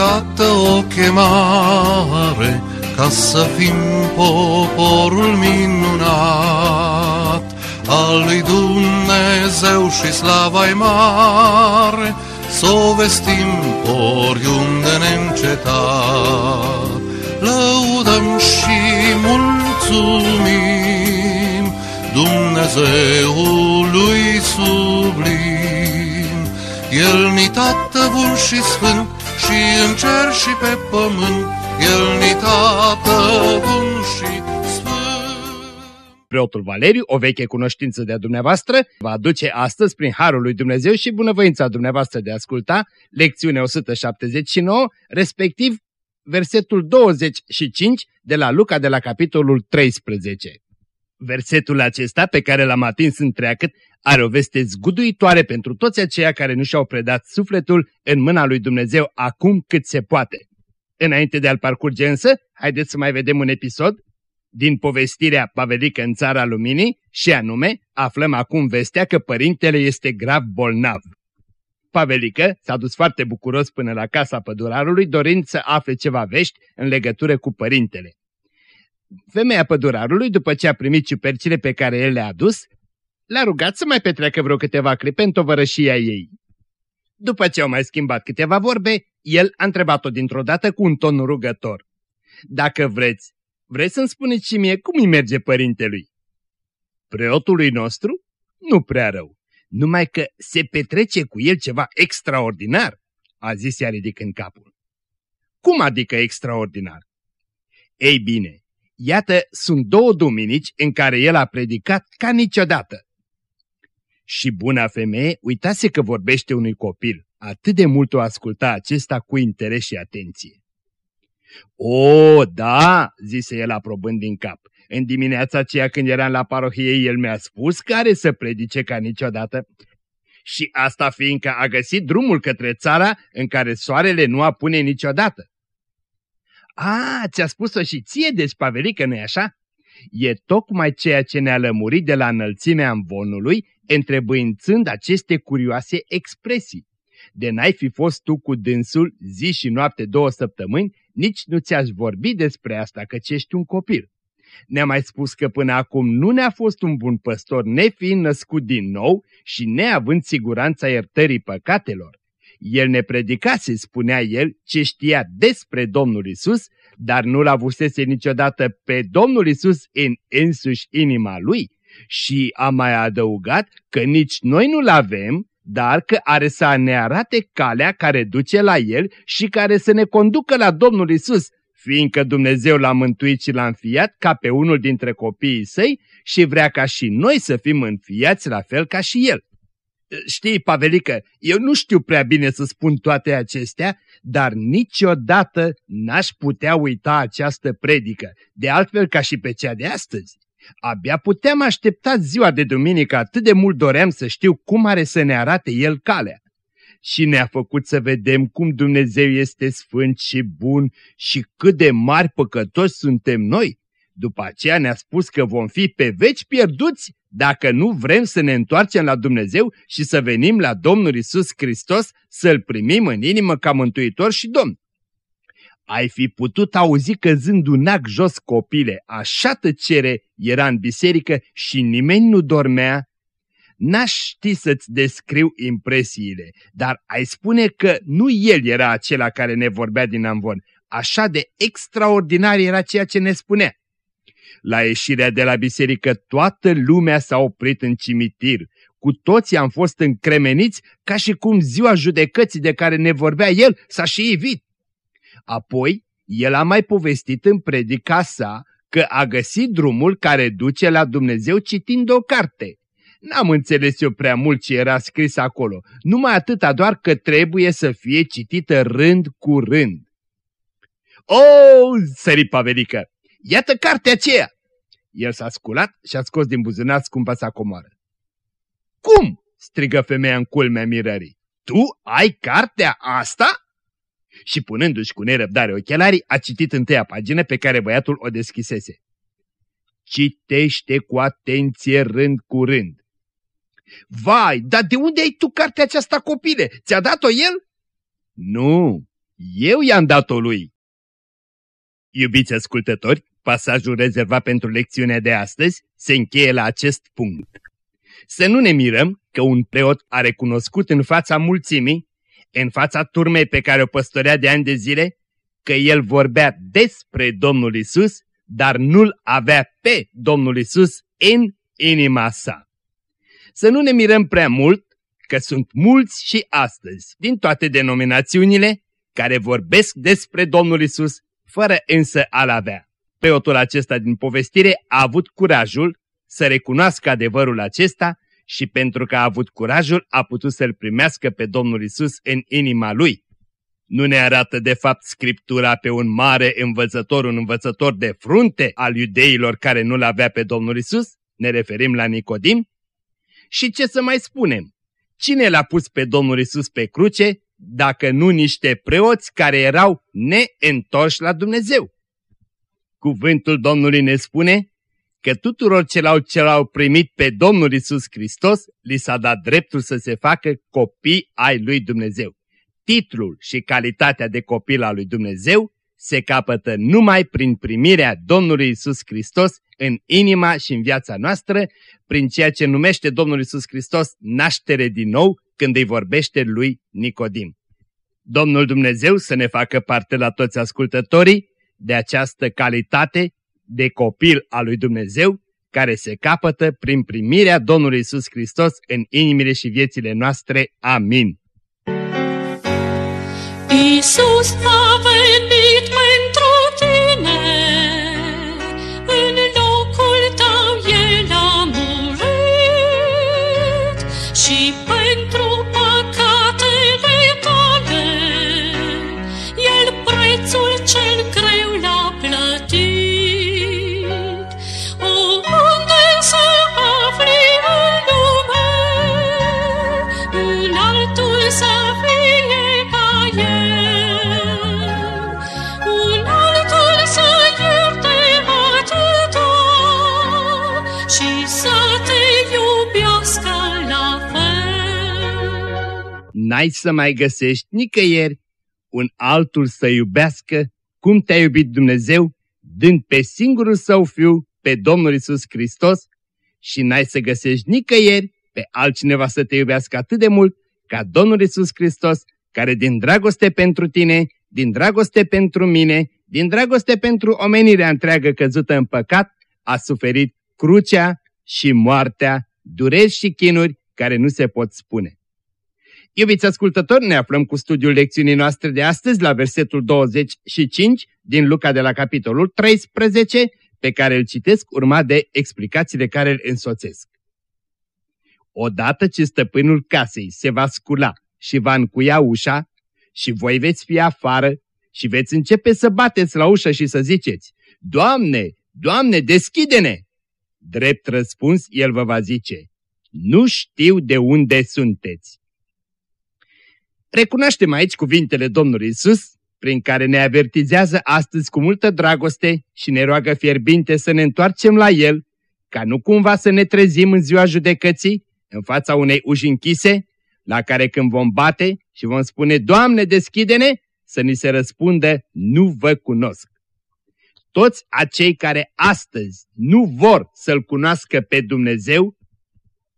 gata o chemare ca să fim poporul minunat al lui Dumnezeu și slava mare, să o vestim oriunde neîncetat. Lăudăm și mulțumim Dumnezeului sublim. El ni tată bun și sfânt și în cer și pe pământ, El ni tată bun și Preotul Valeriu, o veche cunoștință de-a dumneavoastră, va aduce astăzi, prin Harul lui Dumnezeu și bunăvoința dumneavoastră de a asculta, lecțiunea 179, respectiv versetul 25 de la Luca de la capitolul 13. Versetul acesta, pe care l-am atins întreagăt, are o veste zguduitoare pentru toți aceia care nu și-au predat sufletul în mâna lui Dumnezeu acum cât se poate. Înainte de a-l parcurge însă, haideți să mai vedem un episod din povestirea Pavelică în țara luminii și anume aflăm acum vestea că părintele este grav bolnav. Pavelică s-a dus foarte bucuros până la casa pădurarului dorind să afle ceva vești în legătură cu părintele. Femeia pădurarului, după ce a primit ciupercile pe care el le-a adus, l-a rugat să mai petreacă vreo câteva clipe în tovărășia ei. După ce au mai schimbat câteva vorbe, el a întrebat-o dintr-o dată cu un ton rugător. Dacă vreți, vreți să-mi spuneți și mie cum îi merge părintelui? Preotului nostru? Nu prea rău, numai că se petrece cu el ceva extraordinar, a zis ea ridicând capul. Cum adică extraordinar? Ei bine, iată sunt două duminici în care el a predicat ca niciodată. Și buna femeie uitase că vorbește unui copil, atât de mult o asculta acesta cu interes și atenție. O, da, zise el aprobând din cap. În dimineața aceea când eram la parohie, el mi-a spus care să predice ca niciodată. Și asta fiindcă a găsit drumul către țara în care soarele nu apune niciodată. A, ți-a spus-o și ție, deci, Pavelică, nu-i așa? E tocmai ceea ce ne-a lămurit de la înălțimea învonului, întrebăințând aceste curioase expresii. De n-ai fi fost tu cu dânsul zi și noapte două săptămâni, nici nu ți-aș vorbi despre asta, că ești un copil. Ne-a mai spus că până acum nu ne-a fost un bun păstor, nefiind născut din nou și neavând siguranța iertării păcatelor. El ne predicase, spunea el, ce știa despre Domnul Isus, dar nu l-avusese niciodată pe Domnul Isus în însuși inima lui. Și a mai adăugat că nici noi nu-l avem, dar că are să ne arate calea care duce la El și care să ne conducă la Domnul Isus, fiindcă Dumnezeu l-a mântuit și l-a înfiat ca pe unul dintre copiii săi și vrea ca și noi să fim înfiați la fel ca și El. Știi, Pavelică, eu nu știu prea bine să spun toate acestea, dar niciodată n-aș putea uita această predică, de altfel ca și pe cea de astăzi. Abia puteam aștepta ziua de duminică, atât de mult doream să știu cum are să ne arate El calea. Și ne-a făcut să vedem cum Dumnezeu este sfânt și bun și cât de mari păcătoși suntem noi. După aceea ne-a spus că vom fi pe veci pierduți dacă nu vrem să ne întoarcem la Dumnezeu și să venim la Domnul Isus Hristos să-L primim în inimă ca Mântuitor și Domn. Ai fi putut auzi căzând un ac jos copile, așa tăcere era în biserică și nimeni nu dormea. N-aș ști să-ți descriu impresiile, dar ai spune că nu el era acela care ne vorbea din amvon, așa de extraordinar era ceea ce ne spunea. La ieșirea de la biserică toată lumea s-a oprit în cimitir, cu toții am fost încremeniți ca și cum ziua judecății de care ne vorbea el s-a și evit. Apoi, el a mai povestit în predica sa că a găsit drumul care duce la Dumnezeu citind o carte. N-am înțeles eu prea mult ce era scris acolo, numai atâta doar că trebuie să fie citită rând cu rând. O, sări Pavelică, iată cartea aceea! El s-a sculat și a scos din buzunar scumpa sa comoară. Cum? strigă femeia în culmea mirării. Tu ai cartea asta? și punându-și cu nerăbdare ochelarii, a citit întâia pagină pe care băiatul o deschisese. Citește cu atenție rând cu rând. Vai, dar de unde ai tu cartea aceasta, copile? Ți-a dat-o el? Nu, Eu i-am dat-o lui. Iubiți ascultători, pasajul rezervat pentru lecțiunea de astăzi se încheie la acest punct. Să nu ne mirăm că un preot a recunoscut în fața mulțimii, în fața turmei pe care o păstorea de ani de zile, că el vorbea despre Domnul Isus, dar nu-l avea pe Domnul Isus în inima sa. Să nu ne mirăm prea mult că sunt mulți și astăzi, din toate denominațiunile, care vorbesc despre Domnul Isus, fără însă a-L avea. Preotul acesta din povestire a avut curajul să recunoască adevărul acesta și pentru că a avut curajul a putut să-L primească pe Domnul Isus în inima lui. Nu ne arată de fapt Scriptura pe un mare învățător, un învățător de frunte al iudeilor care nu-L avea pe Domnul Isus? Ne referim la Nicodim? Și ce să mai spunem? Cine l-a pus pe Domnul Isus pe cruce dacă nu niște preoți care erau neîntorși la Dumnezeu? Cuvântul Domnului ne spune că tuturor celor ce l-au primit pe Domnul Isus Hristos li s-a dat dreptul să se facă copii ai lui Dumnezeu. Titlul și calitatea de copil al lui Dumnezeu se capătă numai prin primirea Domnului Isus Hristos în inima și în viața noastră, prin ceea ce numește Domnul Isus Hristos naștere din nou când îi vorbește lui Nicodim. Domnul Dumnezeu să ne facă parte la toți ascultătorii de această calitate de copil al lui Dumnezeu care se capătă prin primirea Domnului Isus Hristos în inimile și viețile noastre. Amin. Isus a n-ai să mai găsești nicăieri un altul să iubească cum te-a iubit Dumnezeu, dând pe singurul său fiu, pe Domnul Isus Hristos, și n-ai să găsești nicăieri pe altcineva să te iubească atât de mult ca Domnul Isus Hristos, care din dragoste pentru tine, din dragoste pentru mine, din dragoste pentru omenirea întreagă căzută în păcat, a suferit crucea și moartea, dureri și chinuri care nu se pot spune. Iubiți ascultători, ne aflăm cu studiul lecțiunii noastre de astăzi la versetul 25 din Luca de la capitolul 13, pe care îl citesc urmat de explicațiile care îl însoțesc. Odată ce stăpânul casei se va scula și va încuia ușa și voi veți fi afară și veți începe să bateți la ușă și să ziceți, Doamne, Doamne, deschide-ne! Drept răspuns, el vă va zice, nu știu de unde sunteți. Recunoaștem aici cuvintele Domnului Isus, prin care ne avertizează astăzi cu multă dragoste și ne roagă fierbinte să ne întoarcem la El, ca nu cumva să ne trezim în ziua judecății, în fața unei uși închise, la care când vom bate și vom spune, Doamne, deschide-ne, să ni se răspundă, nu vă cunosc. Toți acei care astăzi nu vor să-L cunoască pe Dumnezeu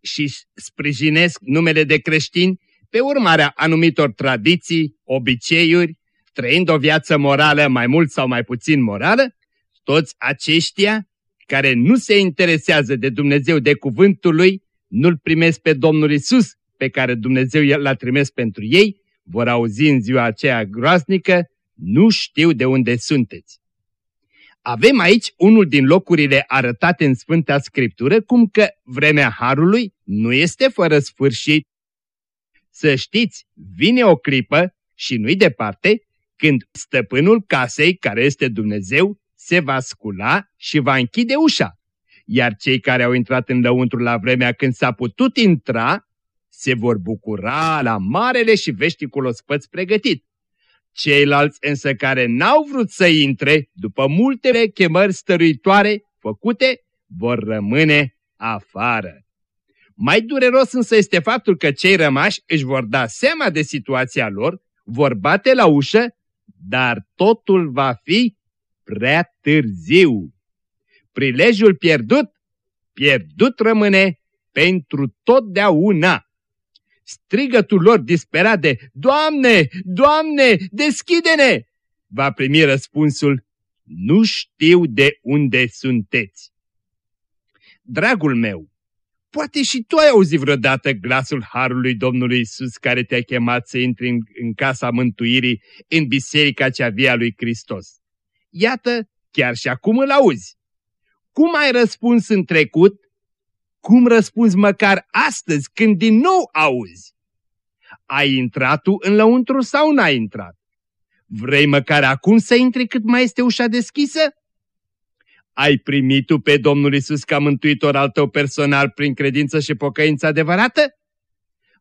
și sprijinesc numele de creștini, pe urmarea anumitor tradiții, obiceiuri, trăind o viață morală mai mult sau mai puțin morală, toți aceștia care nu se interesează de Dumnezeu, de cuvântul Lui, nu-L primesc pe Domnul Isus, pe care Dumnezeu l-a trimis pentru ei, vor auzi în ziua aceea groaznică, nu știu de unde sunteți. Avem aici unul din locurile arătate în Sfânta Scriptură, cum că vremea Harului nu este fără sfârșit, să știți, vine o clipă și nu-i departe, când stăpânul casei, care este Dumnezeu, se va scula și va închide ușa. Iar cei care au intrat în lăuntru la vremea când s-a putut intra, se vor bucura la marele și veșticul ospăț pregătit. Ceilalți însă care n-au vrut să intre, după multele chemări stăruitoare făcute, vor rămâne afară. Mai dureros însă este faptul că cei rămași își vor da seama de situația lor, vor bate la ușă, dar totul va fi prea târziu. Prilejul pierdut, pierdut rămâne pentru totdeauna. Strigătul lor disperat de Doamne, Doamne, deschide-ne! Va primi răspunsul Nu știu de unde sunteți. Dragul meu, poate și tu ai auzit vreodată glasul Harului Domnului Isus care te-a chemat să intri în, în casa mântuirii, în biserica cea via lui Hristos. Iată, chiar și acum îl auzi. Cum ai răspuns în trecut? Cum răspunzi măcar astăzi când din nou auzi? Ai intrat tu în lăuntru sau n-ai intrat? Vrei măcar acum să intri cât mai este ușa deschisă? Ai primit tu pe Domnul Isus ca mântuitor al tău personal prin credință și pocăință adevărată?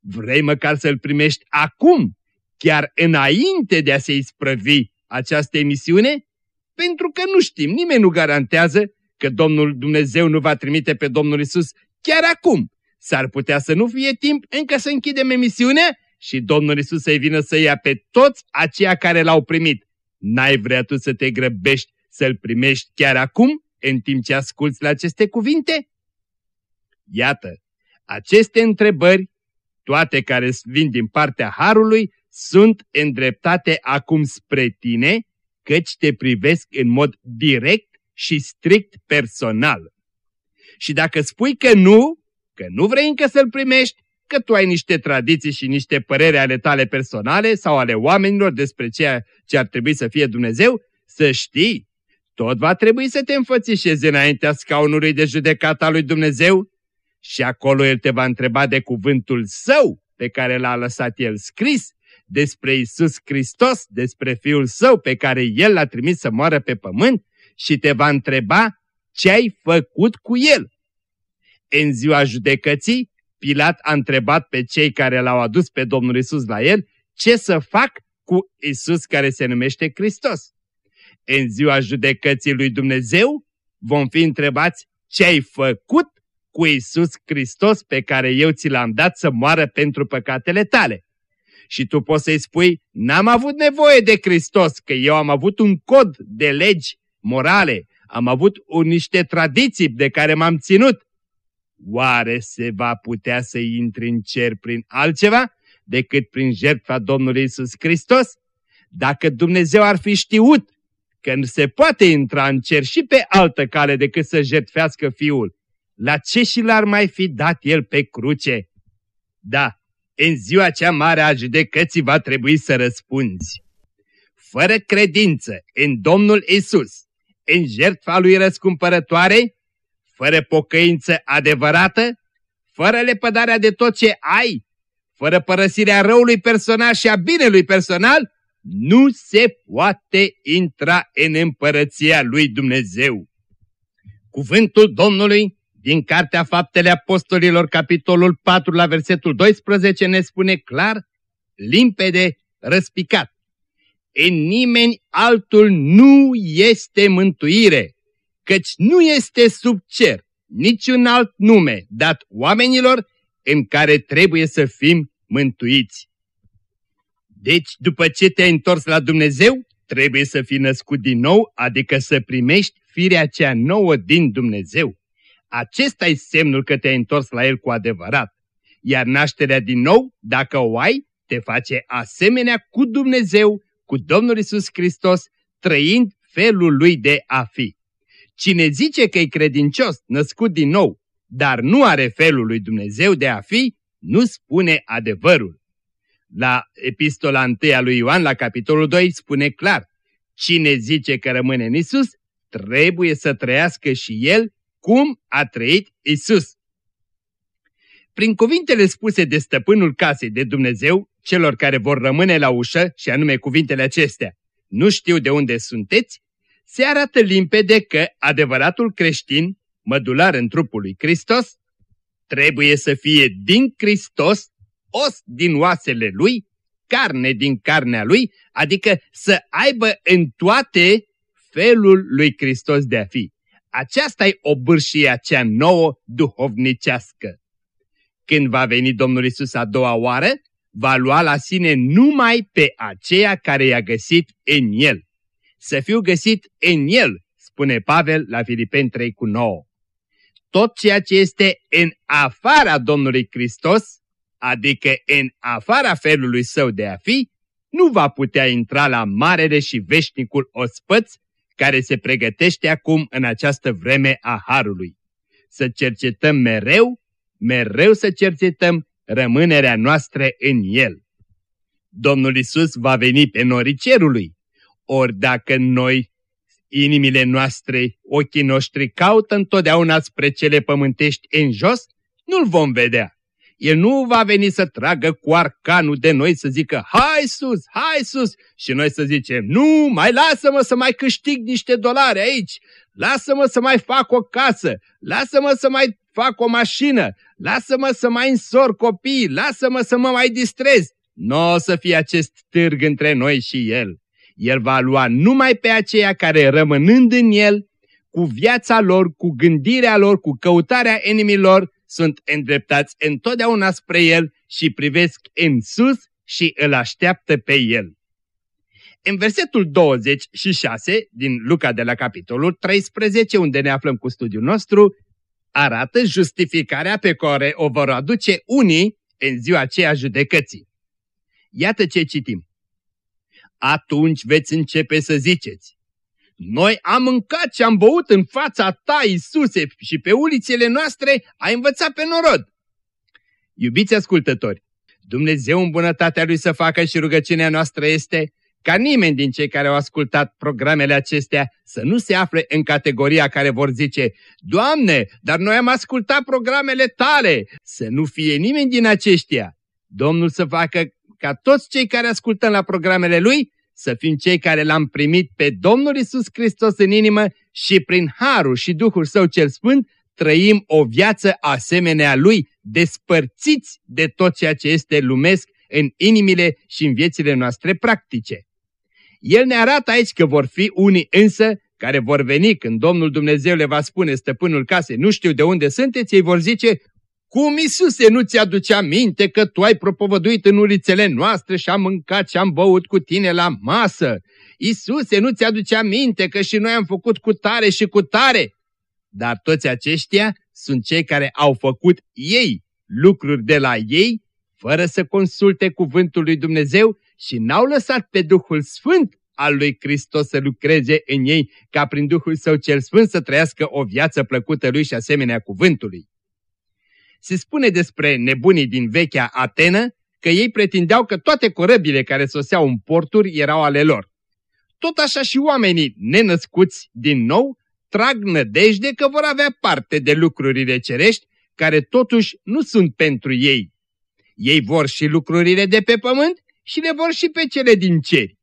Vrei măcar să-L primești acum, chiar înainte de a se isprăvi această emisiune? Pentru că nu știm, nimeni nu garantează că Domnul Dumnezeu nu va trimite pe Domnul Isus chiar acum. S-ar putea să nu fie timp încă să închidem emisiunea și Domnul Isus să-i vină să ia pe toți aceia care l-au primit. N-ai vrea tu să te grăbești să-L primești chiar acum, în timp ce asculți la aceste cuvinte? Iată, aceste întrebări, toate care vin din partea Harului, sunt îndreptate acum spre tine, căci te privesc în mod direct și strict personal. Și dacă spui că nu, că nu vrei încă să-l primești, că tu ai niște tradiții și niște părere ale tale personale sau ale oamenilor despre ceea ce ar trebui să fie Dumnezeu, să știi, tot va trebui să te înfățișezi înaintea scaunului de judecata lui Dumnezeu și acolo El te va întreba de cuvântul Său pe care l-a lăsat El scris despre Isus Hristos, despre Fiul Său pe care El l-a trimis să moară pe pământ și te va întreba ce ai făcut cu El. În ziua judecății, Pilat a întrebat pe cei care l-au adus pe Domnul Isus la el ce să fac cu Isus care se numește Hristos. În ziua judecății lui Dumnezeu vom fi întrebați ce ai făcut cu Isus Hristos pe care eu ți l-am dat să moară pentru păcatele tale. Și tu poți să-i spui, n-am avut nevoie de Hristos, că eu am avut un cod de legi morale, am avut un, niște tradiții de care m-am ținut. Oare se va putea să intri în cer prin altceva decât prin jertfa Domnului Isus Hristos? Dacă Dumnezeu ar fi știut că nu se poate intra în cer și pe altă cale decât să jertfească Fiul, la ce și l-ar mai fi dat El pe cruce? Da, în ziua cea mare a judecății va trebui să răspunzi. Fără credință în Domnul Isus, în jertfa lui răscumpărătoare, fără pocăință adevărată, fără lepădarea de tot ce ai, fără părăsirea răului personal și a binelui personal, nu se poate intra în împărăția lui Dumnezeu. Cuvântul Domnului din Cartea Faptele Apostolilor, capitolul 4, la versetul 12, ne spune clar, limpede, răspicat. În nimeni altul nu este mântuire, căci nu este sub cer niciun alt nume dat oamenilor în care trebuie să fim mântuiți. Deci, după ce te-ai întors la Dumnezeu, trebuie să fii născut din nou, adică să primești firea cea nouă din Dumnezeu. Acesta e semnul că te-ai întors la El cu adevărat. Iar nașterea din nou, dacă o ai, te face asemenea cu Dumnezeu, cu Domnul Isus Hristos, trăind felul Lui de a fi. Cine zice că e credincios, născut din nou, dar nu are felul lui Dumnezeu de a fi, nu spune adevărul. La epistola 1 a lui Ioan, la capitolul 2, spune clar, cine zice că rămâne în Isus, trebuie să trăiască și el cum a trăit Isus. Prin cuvintele spuse de stăpânul casei de Dumnezeu, celor care vor rămâne la ușă, și anume cuvintele acestea, nu știu de unde sunteți, se arată limpede că adevăratul creștin, mădular în trupul lui Hristos, trebuie să fie din Hristos, os din oasele lui, carne din carnea lui, adică să aibă în toate felul lui Hristos de a fi. Aceasta e obârșia cea nouă duhovnicească. Când va veni Domnul Isus a doua oară, va lua la sine numai pe aceea care i-a găsit în el. Să fiu găsit în el, spune Pavel la Filipeni 3 cu 9. Tot ceea ce este în afara Domnului Hristos, adică în afara felului său de a fi, nu va putea intra la marele și veșnicul ospăț care se pregătește acum în această vreme a Harului. Să cercetăm mereu, mereu să cercetăm rămânerea noastră în El. Domnul Isus va veni pe norii cerului, ori dacă noi, inimile noastre, ochii noștri caută întotdeauna spre cele pământești în jos, nu-L vom vedea. El nu va veni să tragă cu arcanul de noi să zică, hai sus, hai sus, și noi să zicem, nu, mai lasă-mă să mai câștig niște dolari aici, lasă-mă să mai fac o casă, lasă-mă să mai fac o mașină, lasă-mă să mai însor copii, lasă-mă să mă mai distrez. Nu o să fie acest târg între noi și El. El va lua numai pe aceia care rămânând în El, cu viața lor, cu gândirea lor, cu căutarea inimilor, sunt îndreptați întotdeauna spre El și privesc în sus și îl așteaptă pe El. În versetul 26 din Luca de la capitolul 13, unde ne aflăm cu studiul nostru, arată justificarea pe care o vor aduce unii în ziua aceea judecății. Iată ce citim. Atunci veți începe să ziceți, noi am mâncat și am băut în fața ta, Iisuse, și pe ulițele noastre ai învățat pe norod. Iubiți ascultători, Dumnezeu în bunătatea Lui să facă și rugăciunea noastră este ca nimeni din cei care au ascultat programele acestea să nu se afle în categoria care vor zice Doamne, dar noi am ascultat programele tale, să nu fie nimeni din aceștia. Domnul să facă ca toți cei care ascultăm la programele Lui să fim cei care l-am primit pe Domnul Isus Hristos în inimă și prin Harul și Duhul Său cel Sfânt trăim o viață asemenea Lui, despărțiți de tot ceea ce este lumesc în inimile și în viețile noastre practice. El ne arată aici că vor fi unii însă care vor veni când Domnul Dumnezeu le va spune stăpânul casei, nu știu de unde sunteți, ei vor zice, cum, Iisuse, nu ți-aduce aminte că tu ai propovăduit în ulițele noastre și am mâncat și am băut cu tine la masă? Iisuse, nu ți-aduce aminte că și noi am făcut cu tare și cu tare? Dar toți aceștia sunt cei care au făcut ei lucruri de la ei, fără să consulte cuvântul lui Dumnezeu și n-au lăsat pe Duhul Sfânt al lui Hristos să lucreze în ei, ca prin Duhul Său cel Sfânt să trăiască o viață plăcută lui și asemenea cuvântului. Se spune despre nebunii din vechea Atenă că ei pretindeau că toate corăbile care soseau în porturi erau ale lor. Tot așa și oamenii nenăscuți din nou trag nădejde că vor avea parte de lucrurile cerești care totuși nu sunt pentru ei. Ei vor și lucrurile de pe pământ și le vor și pe cele din ceri.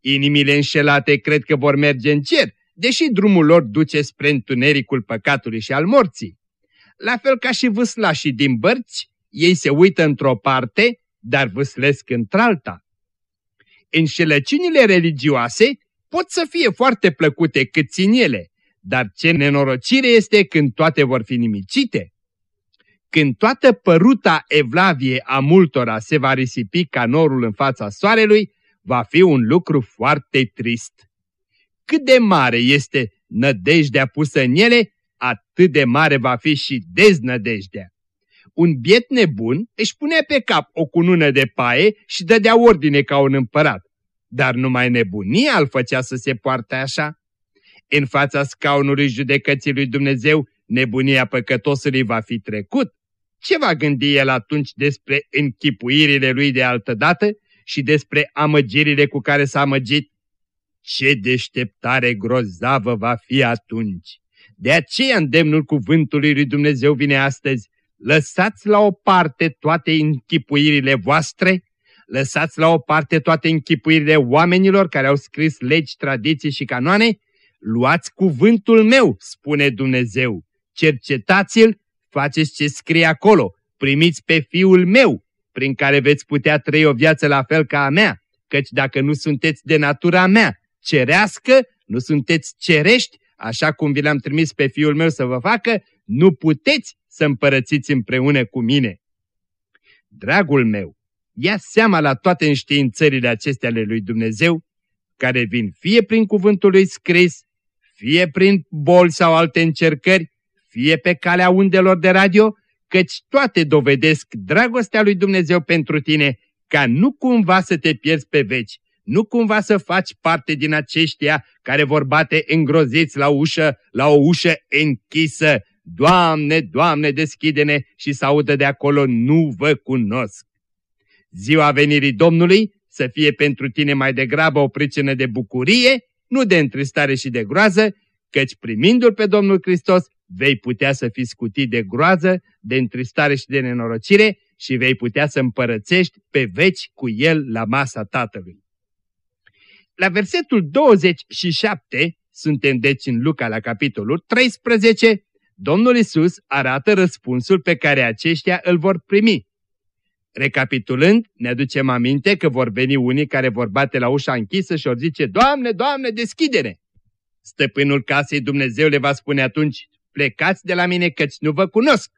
Inimile înșelate cred că vor merge în cer, deși drumul lor duce spre întunericul păcatului și al morții. La fel ca și vâslașii din bărți, ei se uită într-o parte, dar vâslesc într-alta. Înșelăciunile religioase pot să fie foarte plăcute cât țin ele, dar ce nenorocire este când toate vor fi nimicite. Când toată păruta evlavie a multora se va risipi ca norul în fața soarelui, va fi un lucru foarte trist. Cât de mare este nădejdea pusă în ele, atât de mare va fi și deznădejdea. Un biet nebun își punea pe cap o cunună de paie și dădea ordine ca un împărat, dar numai nebunia îl făcea să se poarte așa. În fața scaunului judecății lui Dumnezeu, nebunia păcătosului va fi trecut. Ce va gândi el atunci despre închipuirile lui de altădată și despre amăgirile cu care s-a amăgit? Ce deșteptare grozavă va fi atunci! De aceea îndemnul cuvântului lui Dumnezeu vine astăzi. Lăsați la o parte toate închipuirile voastre, lăsați la o parte toate închipuirile oamenilor care au scris legi, tradiții și canoane, luați cuvântul meu, spune Dumnezeu, cercetați-l, faceți ce scrie acolo, primiți pe fiul meu, prin care veți putea trăi o viață la fel ca a mea, căci dacă nu sunteți de natura mea, cerească, nu sunteți cerești, așa cum vi l-am trimis pe fiul meu să vă facă, nu puteți să împărățiți împreună cu mine. Dragul meu, ia seama la toate înștiințările acestea ale lui Dumnezeu, care vin fie prin cuvântul lui scris, fie prin boli sau alte încercări, fie pe calea undelor de radio, căci toate dovedesc dragostea lui Dumnezeu pentru tine, ca nu cumva să te pierzi pe veci, nu cumva să faci parte din aceștia care vor bate îngroziți la ușă, la o ușă închisă. Doamne, Doamne, deschide-ne și să audă de acolo, nu vă cunosc. Ziua venirii Domnului să fie pentru tine mai degrabă o pricină de bucurie, nu de întristare și de groază, căci primindu-L pe Domnul Hristos vei putea să fii scutit de groază, de întristare și de nenorocire și vei putea să împărățești pe veci cu El la masa Tatălui. La versetul 27, suntem deci în Luca la capitolul 13, Domnul Isus arată răspunsul pe care aceștia îl vor primi. Recapitulând, ne aducem aminte că vor veni unii care vor bate la ușa închisă și vor zice, Doamne, Doamne, deschidere! Stăpânul casei Dumnezeu le va spune atunci, plecați de la mine căci nu vă cunosc.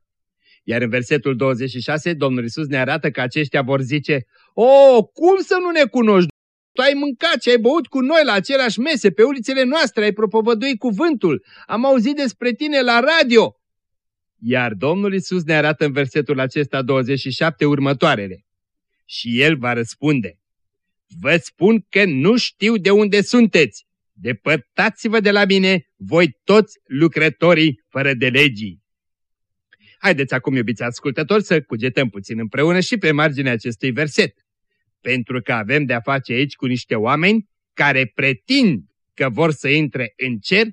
Iar în versetul 26, Domnul Isus ne arată că aceștia vor zice, O, cum să nu ne cunoști? Tu ai mâncat și ai băut cu noi la aceleași mese, pe ulițele noastre, ai propovăduit cuvântul, am auzit despre tine la radio. Iar Domnul Isus ne arată în versetul acesta 27 următoarele. Și El va răspunde, Vă spun că nu știu de unde sunteți. Depărtați-vă de la mine, voi toți lucrătorii fără de legii. Haideți acum, iubiți ascultători, să cugetăm puțin împreună și pe marginea acestui verset. Pentru că avem de-a face aici cu niște oameni care pretind că vor să intre în cer,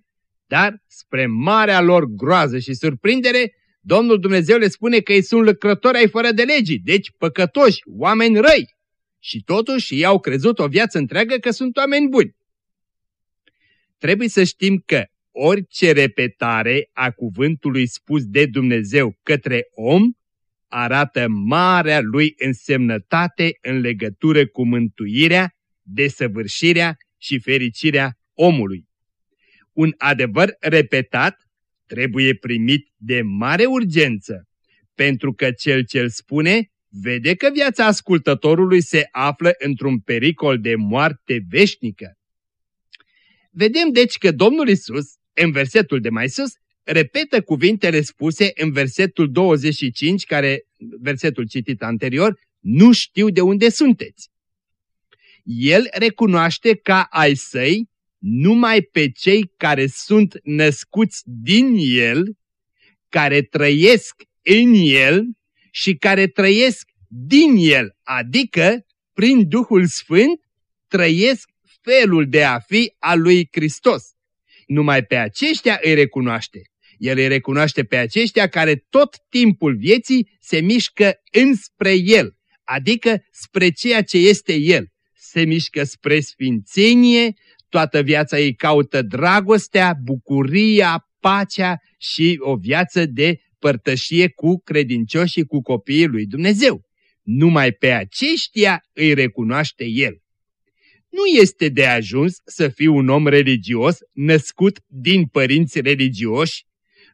dar spre marea lor groază și surprindere, Domnul Dumnezeu le spune că ei sunt lucrători ai fără de legii, deci păcătoși, oameni răi. Și totuși ei au crezut o viață întreagă că sunt oameni buni. Trebuie să știm că orice repetare a cuvântului spus de Dumnezeu către om arată marea lui însemnătate în legătură cu mântuirea, desăvârșirea și fericirea omului. Un adevăr repetat trebuie primit de mare urgență, pentru că cel ce-l spune vede că viața ascultătorului se află într-un pericol de moarte veșnică. Vedem deci că Domnul Isus, în versetul de mai sus, repetă cuvintele spuse în versetul 25, care, versetul citit anterior, nu știu de unde sunteți. El recunoaște ca ai săi numai pe cei care sunt născuți din El, care trăiesc în El și care trăiesc din El, adică prin Duhul Sfânt trăiesc felul de a fi al lui Hristos. Numai pe aceștia îi recunoaște. El îi recunoaște pe aceștia care tot timpul vieții se mișcă înspre El, adică spre ceea ce este El. Se mișcă spre sfințenie, toată viața ei caută dragostea, bucuria, pacea și o viață de părtășie cu credincioșii, cu copiii lui Dumnezeu. Numai pe aceștia îi recunoaște El. Nu este de ajuns să fii un om religios născut din părinți religioși,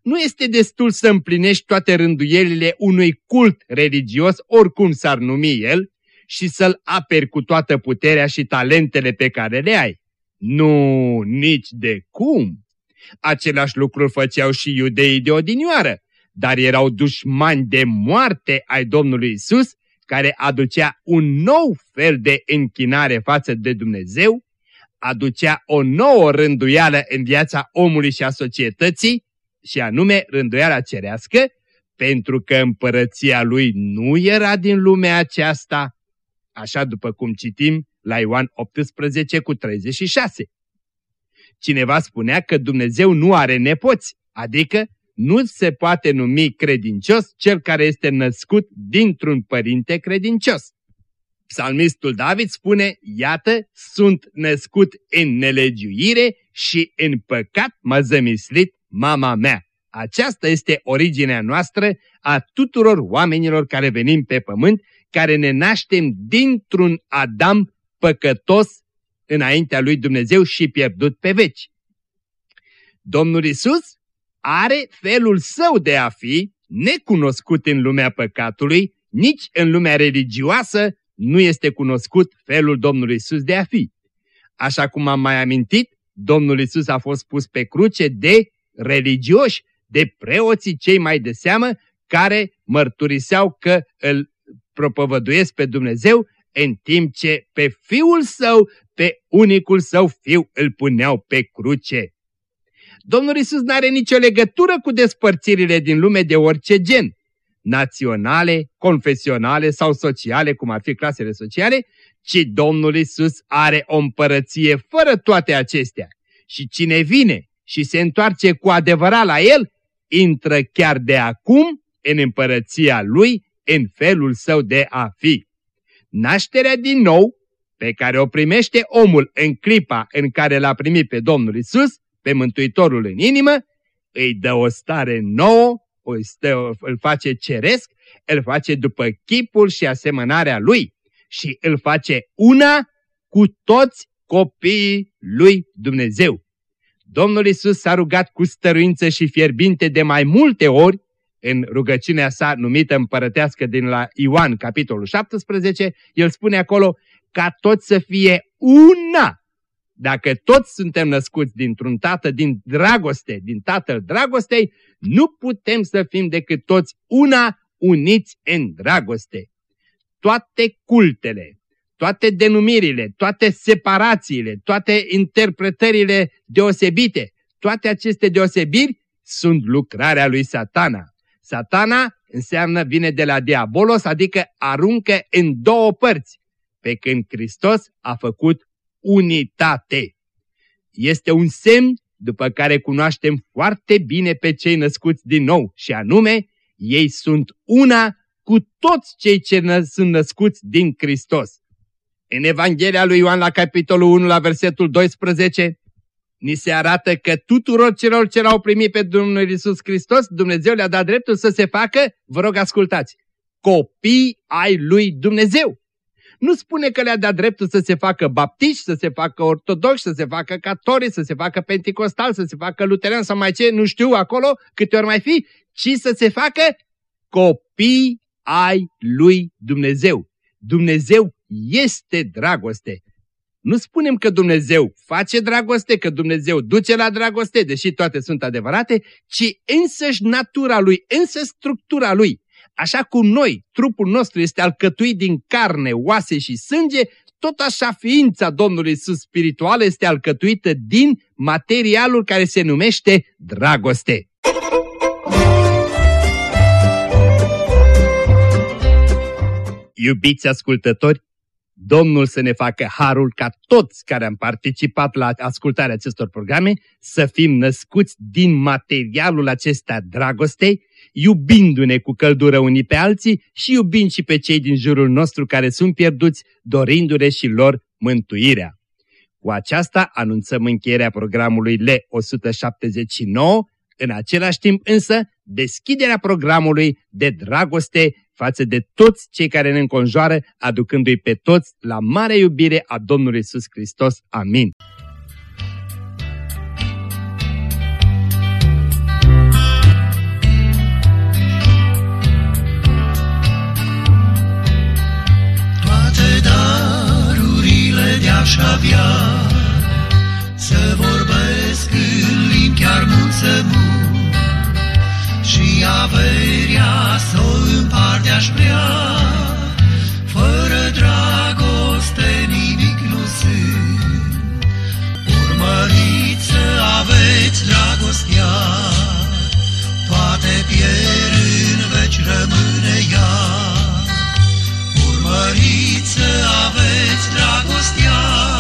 nu este destul să împlinești toate rânduielile unui cult religios, oricum s-ar numi el, și să-l aperi cu toată puterea și talentele pe care le ai. Nu, nici de cum! Același lucru făceau și iudeii de odinioară, dar erau dușmani de moarte ai Domnului Isus care aducea un nou fel de închinare față de Dumnezeu, aducea o nouă rânduială în viața omului și a societății, și anume rânduiala cerească, pentru că împărăția lui nu era din lumea aceasta, așa după cum citim la Ioan 18 cu 36. Cineva spunea că Dumnezeu nu are nepoți, adică nu se poate numi credincios cel care este născut dintr-un părinte credincios. Psalmistul David spune, iată, sunt născut în nelegiuire și în păcat m-a zămislit mama mea. Aceasta este originea noastră a tuturor oamenilor care venim pe pământ, care ne naștem dintr-un Adam păcătos înaintea lui Dumnezeu și pierdut pe veci. Domnul Isus are felul său de a fi, necunoscut în lumea păcatului, nici în lumea religioasă, nu este cunoscut felul Domnului Isus de a fi. Așa cum am mai amintit, Domnul Isus a fost pus pe cruce de religioși, de preoții cei mai de seamă, care mărturiseau că îl propovăduiesc pe Dumnezeu, în timp ce pe Fiul Său, pe unicul Său Fiu, îl puneau pe cruce. Domnul Isus nu are nicio legătură cu despărțirile din lume de orice gen, naționale, confesionale sau sociale, cum ar fi clasele sociale, ci Domnul Isus are o împărăție fără toate acestea. Și cine vine și se întoarce cu adevărat la El, intră chiar de acum în împărăția Lui, în felul său de a fi. Nașterea din nou, pe care o primește omul în clipa în care l-a primit pe Domnul Isus, pe Mântuitorul în inimă, îi dă o stare nouă, o stă, îl face ceresc, îl face după chipul și asemănarea lui și îl face una cu toți copiii lui Dumnezeu. Domnul Isus s-a rugat cu stăruință și fierbinte de mai multe ori în rugăciunea sa numită împărătească din la Ioan, capitolul 17, el spune acolo ca toți să fie una. Dacă toți suntem născuți dintr-un tată din dragoste, din tatăl dragostei, nu putem să fim decât toți una uniți în dragoste. Toate cultele, toate denumirile, toate separațiile, toate interpretările deosebite, toate aceste deosebiri sunt lucrarea lui satana. Satana înseamnă vine de la diabolos, adică aruncă în două părți, pe când Hristos a făcut unitate. Este un semn după care cunoaștem foarte bine pe cei născuți din nou și anume, ei sunt una cu toți cei ce sunt născuți din Hristos. În Evanghelia lui Ioan la capitolul 1 la versetul 12 ni se arată că tuturor celor ce l-au primit pe Domnul Isus Hristos, Dumnezeu le-a dat dreptul să se facă, vă rog ascultați, copii ai lui Dumnezeu. Nu spune că le-a dat dreptul să se facă baptiști, să se facă ortodoxi, să se facă catolici, să se facă pentecostal, să se facă luteran sau mai ce, nu știu acolo câte ori mai fi, ci să se facă copii ai lui Dumnezeu. Dumnezeu este dragoste. Nu spunem că Dumnezeu face dragoste, că Dumnezeu duce la dragoste, deși toate sunt adevărate, ci însăși natura Lui, însă structura Lui. Așa cum noi, trupul nostru este alcătuit din carne, oase și sânge, tot așa ființa Domnului Iisus spirituală este alcătuită din materialul care se numește dragoste. Iubiți ascultători, Domnul să ne facă harul ca toți care am participat la ascultarea acestor programe să fim născuți din materialul acesta dragostei, iubindu-ne cu căldură unii pe alții și iubind și pe cei din jurul nostru care sunt pierduți, dorindu-le și lor mântuirea. Cu aceasta anunțăm încheierea programului L179, în același timp însă deschiderea programului de dragoste față de toți cei care ne înconjoară, aducându-i pe toți la mare iubire a Domnului Isus Hristos. Amin. Toate darurile de-aș avea să Și averia să o împarte aș vrea. Fără dragoste nimic nu sunt. Urmăriți să aveți dragostea. Toate pierd în veci rămâne ea. Urmăriți să aveți dragostea.